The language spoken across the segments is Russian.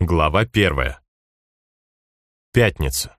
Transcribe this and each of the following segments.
Глава первая. Пятница.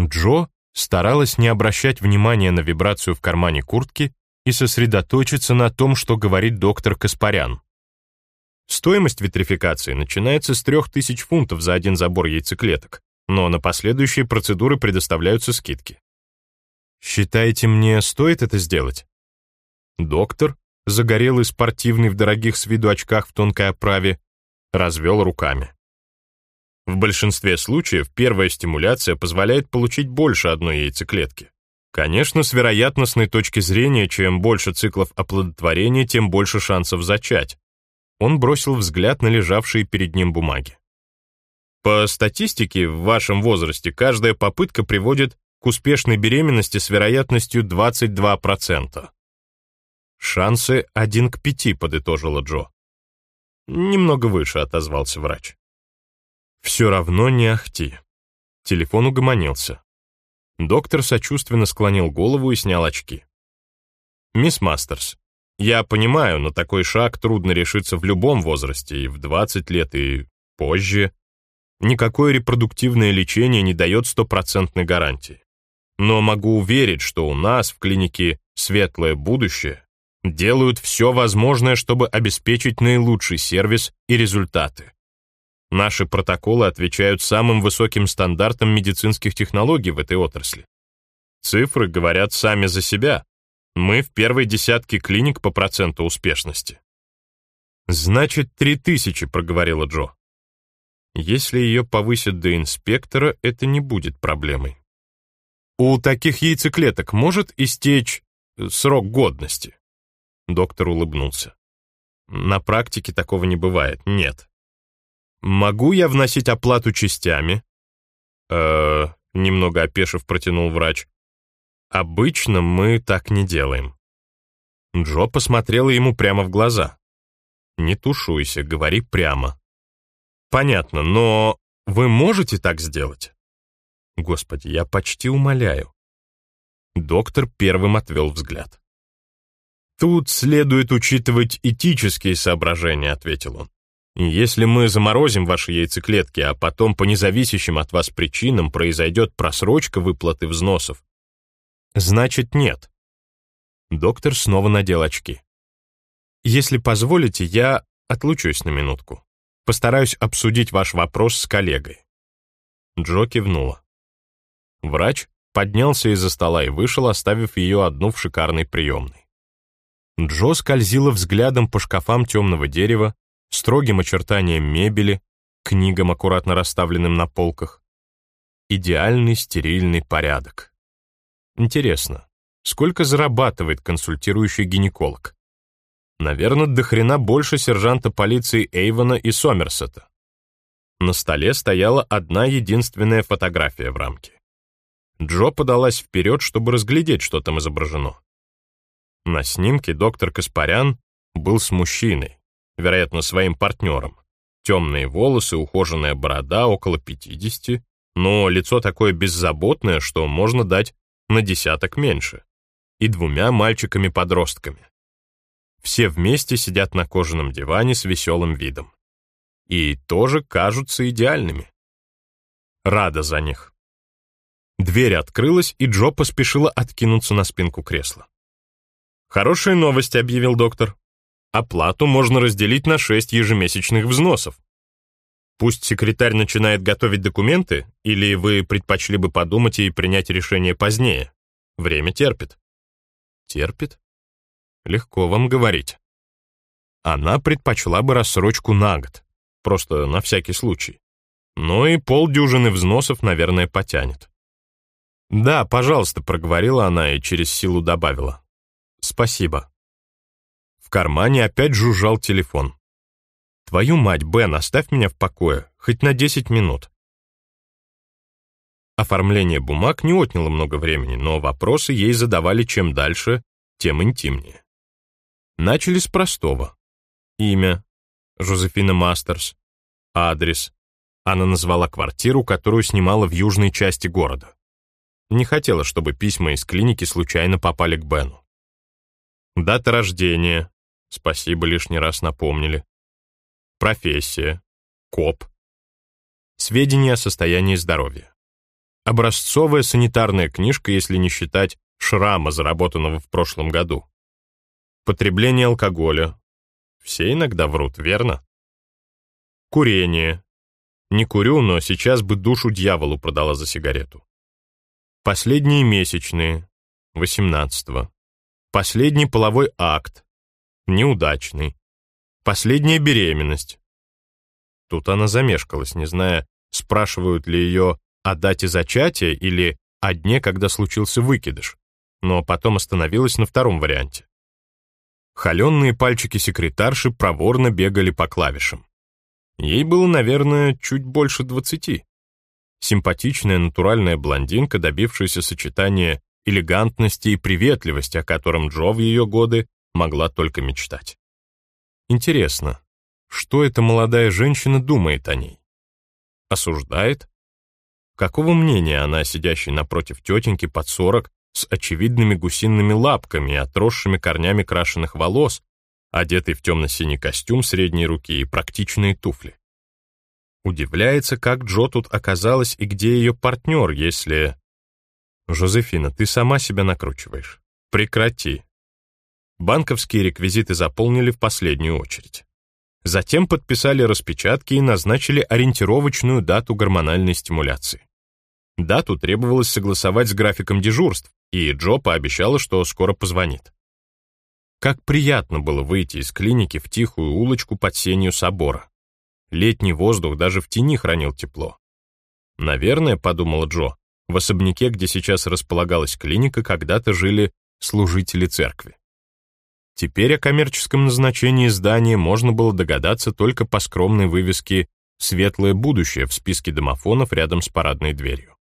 Джо старалась не обращать внимания на вибрацию в кармане куртки и сосредоточиться на том, что говорит доктор Каспарян. Стоимость витрификации начинается с 3000 фунтов за один забор яйцеклеток, но на последующие процедуры предоставляются скидки. Считаете, мне стоит это сделать? Доктор, загорелый, спортивный, в дорогих с виду очках в тонкой оправе, развел руками. В большинстве случаев первая стимуляция позволяет получить больше одной яйцеклетки. Конечно, с вероятностной точки зрения, чем больше циклов оплодотворения, тем больше шансов зачать. Он бросил взгляд на лежавшие перед ним бумаги. По статистике, в вашем возрасте каждая попытка приводит к успешной беременности с вероятностью 22%. Шансы один к пяти, подытожила Джо. Немного выше, отозвался врач. Все равно не ахти. Телефон угомонился. Доктор сочувственно склонил голову и снял очки. «Мисс Мастерс, я понимаю, но такой шаг трудно решиться в любом возрасте, и в 20 лет, и позже. Никакое репродуктивное лечение не дает стопроцентной гарантии. Но могу уверить, что у нас в клинике «Светлое будущее» делают все возможное, чтобы обеспечить наилучший сервис и результаты. Наши протоколы отвечают самым высоким стандартам медицинских технологий в этой отрасли. Цифры говорят сами за себя. Мы в первой десятке клиник по проценту успешности. «Значит, три тысячи», — проговорила Джо. Если ее повысят до инспектора, это не будет проблемой. У таких яйцеклеток может истечь срок годности? Доктор улыбнулся. На практике такого не бывает, нет. Могу я вносить оплату частями? Э, немного опешив, протянул врач. Обычно мы так не делаем. Джо посмотрела ему прямо в глаза. Не тушуйся, говори прямо. Понятно, но вы можете так сделать? Господи, я почти умоляю. Доктор первым отвел взгляд. «Тут следует учитывать этические соображения», — ответил он. «Если мы заморозим ваши яйцеклетки, а потом по независящим от вас причинам произойдет просрочка выплаты взносов, значит нет». Доктор снова надел очки. «Если позволите, я отлучусь на минутку. Постараюсь обсудить ваш вопрос с коллегой». Джо кивнула. Врач поднялся из-за стола и вышел, оставив ее одну в шикарной приемной. Джо скользила взглядом по шкафам темного дерева, строгим очертаниям мебели, книгам, аккуратно расставленным на полках. Идеальный стерильный порядок. Интересно, сколько зарабатывает консультирующий гинеколог? Наверное, до хрена больше сержанта полиции Эйвона и Сомерсета. На столе стояла одна единственная фотография в рамке. Джо подалась вперед, чтобы разглядеть, что там изображено. На снимке доктор Каспарян был с мужчиной, вероятно, своим партнером. Темные волосы, ухоженная борода, около 50, но лицо такое беззаботное, что можно дать на десяток меньше, и двумя мальчиками-подростками. Все вместе сидят на кожаном диване с веселым видом. И тоже кажутся идеальными. Рада за них. Дверь открылась, и Джо поспешила откинуться на спинку кресла. «Хорошая новость», — объявил доктор. «Оплату можно разделить на шесть ежемесячных взносов. Пусть секретарь начинает готовить документы, или вы предпочли бы подумать и принять решение позднее. Время терпит». «Терпит?» «Легко вам говорить». Она предпочла бы рассрочку на год, просто на всякий случай. Но и полдюжины взносов, наверное, потянет. «Да, пожалуйста», — проговорила она и через силу добавила. «Спасибо». В кармане опять жужжал телефон. «Твою мать, Бен, оставь меня в покое, хоть на 10 минут». Оформление бумаг не отняло много времени, но вопросы ей задавали чем дальше, тем интимнее. Начали с простого. Имя. Жозефина Мастерс. Адрес. Она назвала квартиру, которую снимала в южной части города. Не хотела, чтобы письма из клиники случайно попали к Бену. Дата рождения. Спасибо, лишний раз напомнили. Профессия. КОП. Сведения о состоянии здоровья. Образцовая санитарная книжка, если не считать шрама, заработанного в прошлом году. Потребление алкоголя. Все иногда врут, верно? Курение. Не курю, но сейчас бы душу дьяволу продала за сигарету. Последние месячные. 18 Последний половой акт. Неудачный. Последняя беременность. Тут она замешкалась, не зная, спрашивают ли ее о дате зачатия или о дне, когда случился выкидыш, но потом остановилась на втором варианте. Холеные пальчики секретарши проворно бегали по клавишам. Ей было, наверное, чуть больше двадцати. Симпатичная натуральная блондинка, добившаяся сочетания элегантности и приветливости, о котором Джо в ее годы могла только мечтать. Интересно, что эта молодая женщина думает о ней? Осуждает? Какого мнения она сидящей напротив тетеньки под сорок с очевидными гусиными лапками и отросшими корнями крашеных волос, одетый в темно-синий костюм средней руки и практичные туфли? Удивляется, как Джо тут оказалась и где ее партнер, если... «Жозефина, ты сама себя накручиваешь. Прекрати». Банковские реквизиты заполнили в последнюю очередь. Затем подписали распечатки и назначили ориентировочную дату гормональной стимуляции. Дату требовалось согласовать с графиком дежурств, и Джо пообещала, что скоро позвонит. Как приятно было выйти из клиники в тихую улочку под сенью собора. Летний воздух даже в тени хранил тепло. Наверное, подумала Джо, в особняке, где сейчас располагалась клиника, когда-то жили служители церкви. Теперь о коммерческом назначении здания можно было догадаться только по скромной вывеске «Светлое будущее» в списке домофонов рядом с парадной дверью.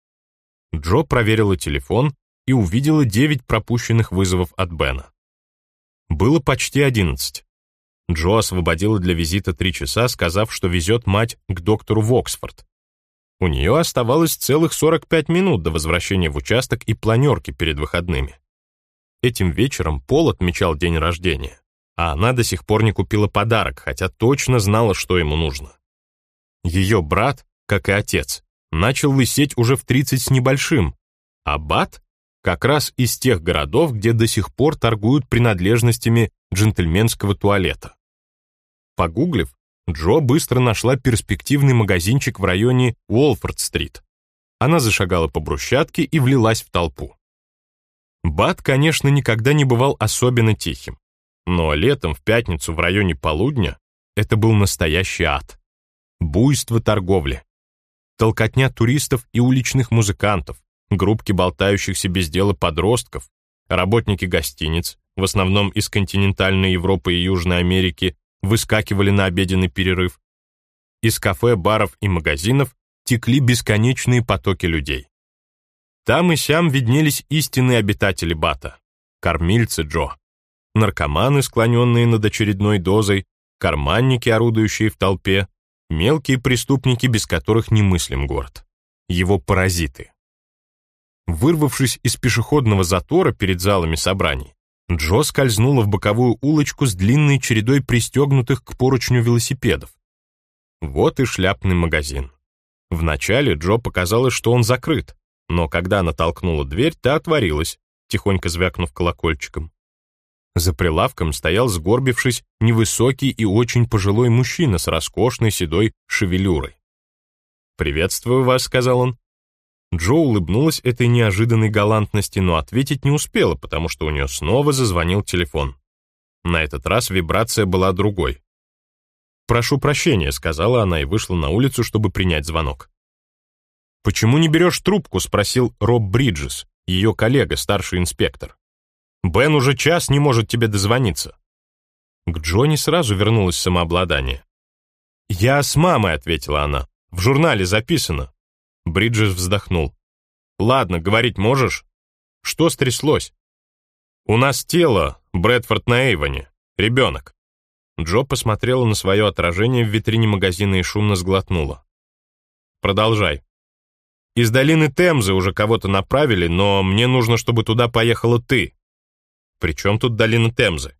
Джо проверила телефон и увидела 9 пропущенных вызовов от Бена. Было почти 11. Джо освободила для визита три часа, сказав, что везет мать к доктору в Оксфорд. У нее оставалось целых 45 минут до возвращения в участок и планерки перед выходными. Этим вечером Пол отмечал день рождения, а она до сих пор не купила подарок, хотя точно знала, что ему нужно. Ее брат, как и отец, начал лысеть уже в 30 с небольшим, а Бат как раз из тех городов, где до сих пор торгуют принадлежностями джентльменского туалета. Погуглив, Джо быстро нашла перспективный магазинчик в районе Уолфорд-стрит. Она зашагала по брусчатке и влилась в толпу. Бат, конечно, никогда не бывал особенно тихим. Но летом в пятницу в районе полудня это был настоящий ад. Буйство торговли. Толкотня туристов и уличных музыкантов, группки болтающихся без дела подростков, работники гостиниц, в основном из континентальной Европы и Южной Америки, выскакивали на обеденный перерыв. Из кафе, баров и магазинов текли бесконечные потоки людей. Там и сям виднелись истинные обитатели Бата, кормильцы Джо, наркоманы, склоненные над очередной дозой, карманники, орудующие в толпе, мелкие преступники, без которых не мыслим город, его паразиты. Вырвавшись из пешеходного затора перед залами собраний, Джо скользнула в боковую улочку с длинной чередой пристегнутых к поручню велосипедов. Вот и шляпный магазин. Вначале Джо показалось, что он закрыт, но когда она толкнула дверь, та отворилась, тихонько звякнув колокольчиком. За прилавком стоял, сгорбившись, невысокий и очень пожилой мужчина с роскошной седой шевелюрой. «Приветствую вас», — сказал он. Джо улыбнулась этой неожиданной галантности, но ответить не успела, потому что у нее снова зазвонил телефон. На этот раз вибрация была другой. «Прошу прощения», — сказала она и вышла на улицу, чтобы принять звонок. «Почему не берешь трубку?» — спросил Роб Бриджес, ее коллега, старший инспектор. «Бен уже час не может тебе дозвониться». К Джонни сразу вернулось самообладание. «Я с мамой», — ответила она. «В журнале записано». Бриджес вздохнул. «Ладно, говорить можешь? Что стряслось?» «У нас тело, Брэдфорд на Эйвоне. Ребенок». Джо посмотрела на свое отражение в витрине магазина и шумно сглотнула. «Продолжай». Из долины Темзы уже кого-то направили, но мне нужно, чтобы туда поехала ты. Причем тут долина Темзы?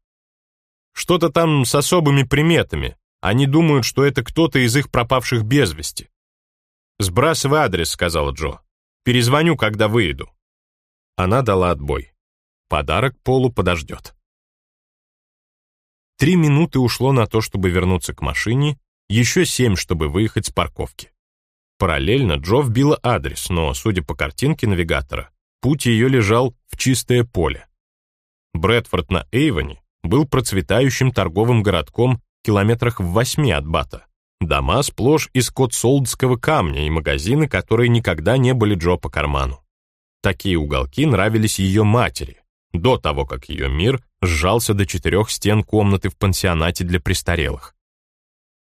Что-то там с особыми приметами. Они думают, что это кто-то из их пропавших без вести. «Сбрасывай адрес», — сказала Джо. «Перезвоню, когда выйду». Она дала отбой. Подарок Полу подождет. Три минуты ушло на то, чтобы вернуться к машине, еще семь, чтобы выехать с парковки. Параллельно Джо вбила адрес, но, судя по картинке навигатора, путь ее лежал в чистое поле. Брэдфорд на Эйвоне был процветающим торговым городком километрах в восьми от Бата. Дома сплошь из котсолдского камня и магазины, которые никогда не были Джо по карману. Такие уголки нравились ее матери, до того, как ее мир сжался до четырех стен комнаты в пансионате для престарелых.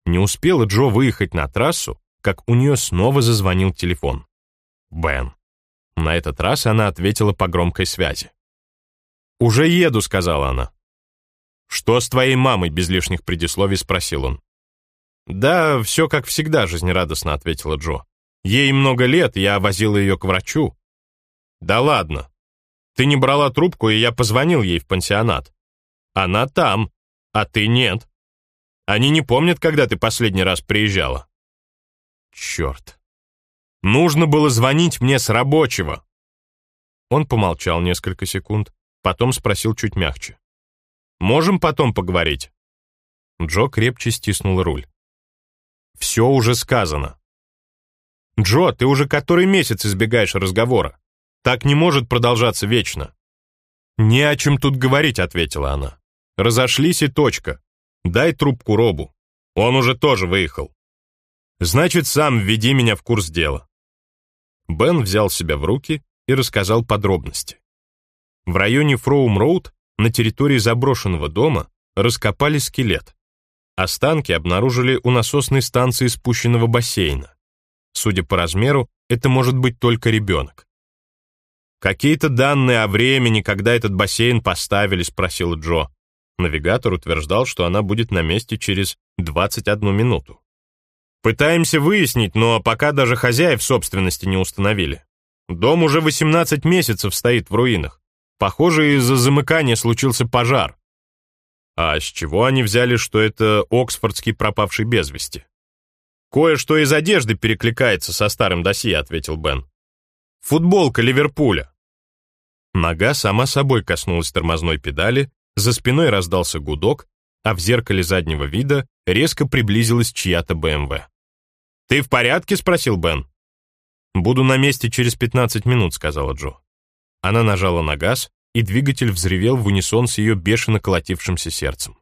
Не успела Джо выехать на трассу, как у нее снова зазвонил телефон. Бен. На этот раз она ответила по громкой связи. «Уже еду», — сказала она. «Что с твоей мамой?» — без лишних предисловий спросил он. «Да, все как всегда», — жизнерадостно ответила Джо. «Ей много лет, я возила ее к врачу». «Да ладно. Ты не брала трубку, и я позвонил ей в пансионат. Она там, а ты нет. Они не помнят, когда ты последний раз приезжала». «Черт. Нужно было звонить мне с рабочего». Он помолчал несколько секунд, потом спросил чуть мягче. «Можем потом поговорить?» Джо крепче стиснул руль. «Все уже сказано». «Джо, ты уже который месяц избегаешь разговора. Так не может продолжаться вечно». «Не о чем тут говорить», — ответила она. «Разошлись и точка. Дай трубку Робу. Он уже тоже выехал». «Значит, сам введи меня в курс дела». Бен взял себя в руки и рассказал подробности. В районе Фроум-Роуд, на территории заброшенного дома, раскопали скелет. Останки обнаружили у насосной станции спущенного бассейна. Судя по размеру, это может быть только ребенок. «Какие-то данные о времени, когда этот бассейн поставили?» — спросил Джо. Навигатор утверждал, что она будет на месте через 21 минуту. «Пытаемся выяснить, но пока даже хозяев собственности не установили. Дом уже 18 месяцев стоит в руинах. Похоже, из-за замыкания случился пожар. А с чего они взяли, что это оксфордский пропавший без вести? «Кое-что из одежды перекликается со старым досье», — ответил Бен. «Футболка Ливерпуля». Нога сама собой коснулась тормозной педали, за спиной раздался гудок, а в зеркале заднего вида резко приблизилась чья-то БМВ. «Ты в порядке?» — спросил Бен. «Буду на месте через 15 минут», — сказала Джо. Она нажала на газ, и двигатель взревел в унисон с ее бешено колотившимся сердцем.